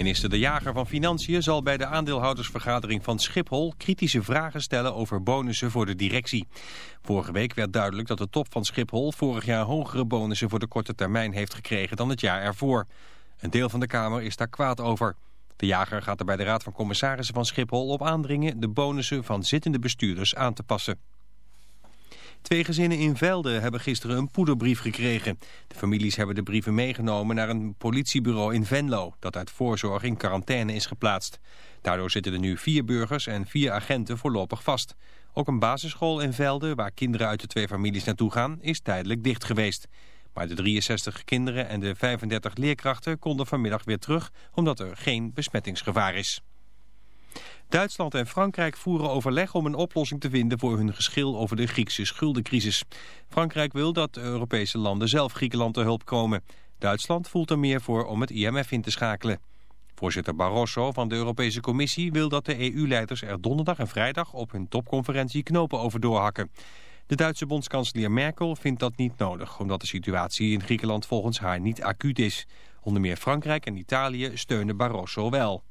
Minister De Jager van Financiën zal bij de aandeelhoudersvergadering van Schiphol kritische vragen stellen over bonussen voor de directie. Vorige week werd duidelijk dat de top van Schiphol vorig jaar hogere bonussen voor de korte termijn heeft gekregen dan het jaar ervoor. Een deel van de Kamer is daar kwaad over. De Jager gaat er bij de Raad van Commissarissen van Schiphol op aandringen de bonussen van zittende bestuurders aan te passen. Twee gezinnen in Velde hebben gisteren een poederbrief gekregen. De families hebben de brieven meegenomen naar een politiebureau in Venlo... dat uit voorzorg in quarantaine is geplaatst. Daardoor zitten er nu vier burgers en vier agenten voorlopig vast. Ook een basisschool in Velde, waar kinderen uit de twee families naartoe gaan... is tijdelijk dicht geweest. Maar de 63 kinderen en de 35 leerkrachten konden vanmiddag weer terug... omdat er geen besmettingsgevaar is. Duitsland en Frankrijk voeren overleg om een oplossing te vinden voor hun geschil over de Griekse schuldencrisis. Frankrijk wil dat de Europese landen zelf Griekenland te hulp komen. Duitsland voelt er meer voor om het IMF in te schakelen. Voorzitter Barroso van de Europese Commissie wil dat de EU-leiders er donderdag en vrijdag op hun topconferentie knopen over doorhakken. De Duitse bondskanselier Merkel vindt dat niet nodig, omdat de situatie in Griekenland volgens haar niet acuut is. Onder meer Frankrijk en Italië steunen Barroso wel.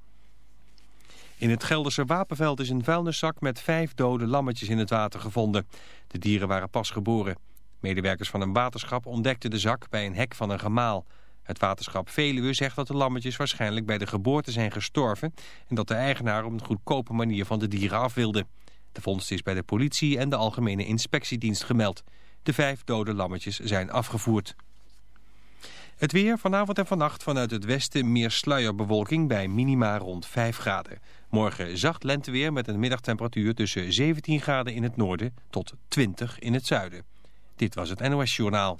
In het Gelderse Wapenveld is een vuilniszak met vijf dode lammetjes in het water gevonden. De dieren waren pas geboren. Medewerkers van een waterschap ontdekten de zak bij een hek van een gemaal. Het waterschap Veluwe zegt dat de lammetjes waarschijnlijk bij de geboorte zijn gestorven... en dat de eigenaar op een goedkope manier van de dieren af wilde. De vondst is bij de politie en de Algemene Inspectiedienst gemeld. De vijf dode lammetjes zijn afgevoerd. Het weer vanavond en vannacht vanuit het westen meer sluierbewolking bij minima rond 5 graden. Morgen zacht lenteweer met een middagtemperatuur tussen 17 graden in het noorden tot 20 in het zuiden. Dit was het NOS Journaal.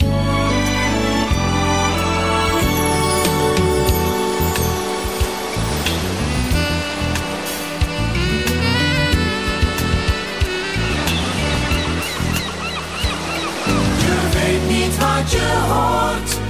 Je weet niet wat je hoort.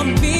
on me.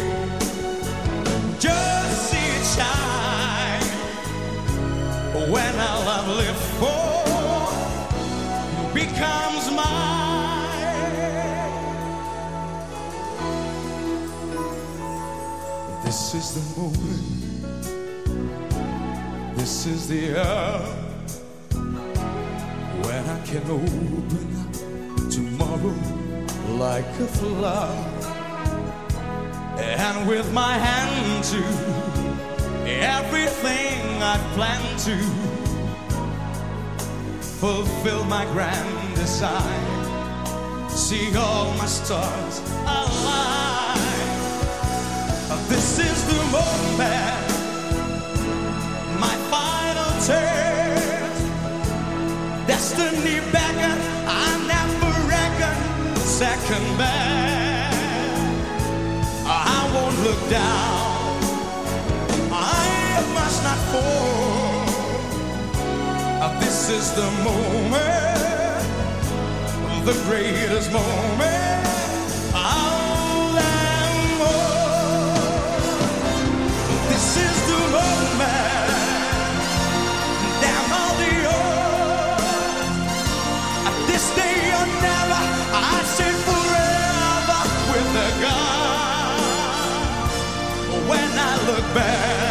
Lived for becomes mine. This is the moment. This is the hour when I can open tomorrow like a flower. And with my hand to everything I plan to fulfill my grand design. See all my stars align. This is the moment, my final test. Destiny beckon, I never reckon second best. I won't look down, I must not fall. This is the moment, the greatest moment. This is the moment. The. This day or never. I say forever with the God. When I look back,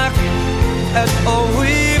at all we've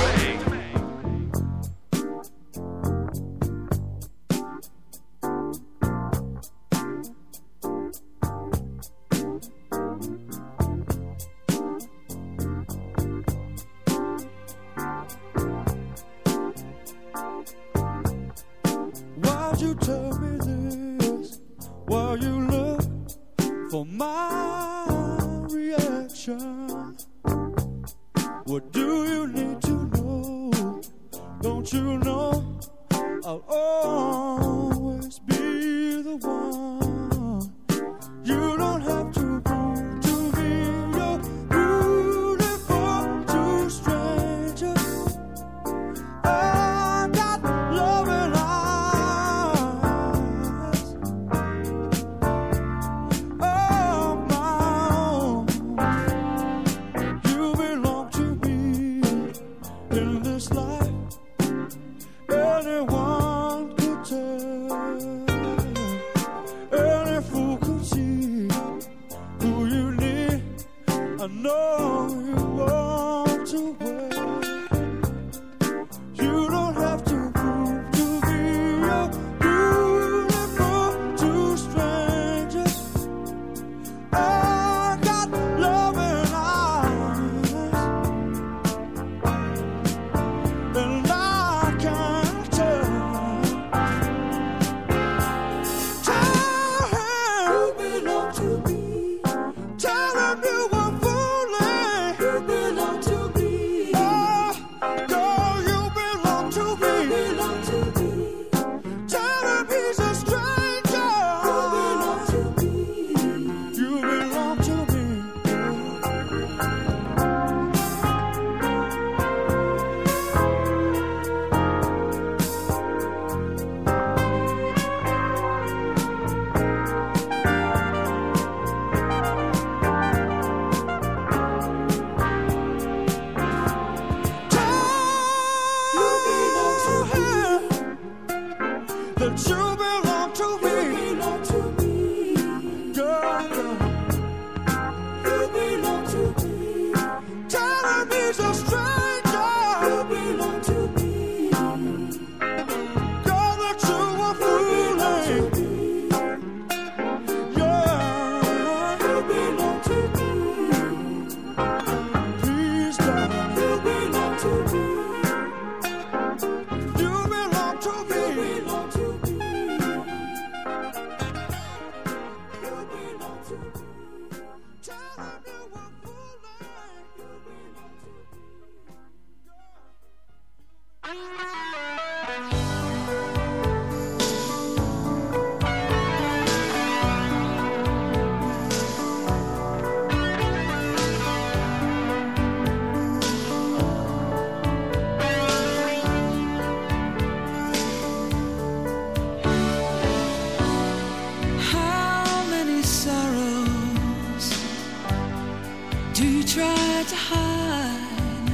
tried to hide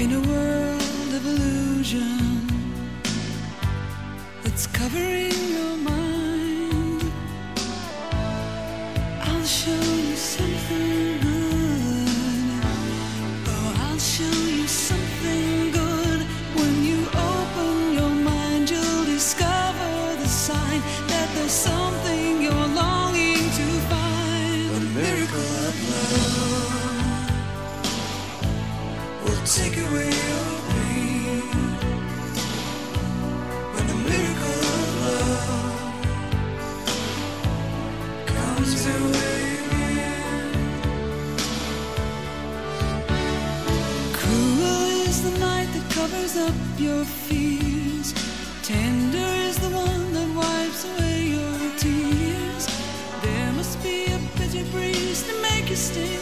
in a world of illusion that's covering covers up your fears. Tender is the one that wipes away your tears. There must be a bitter breeze to make you stay.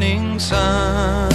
morning sun.